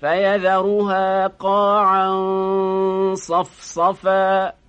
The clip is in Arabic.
فيذرها قاعا صفصفا.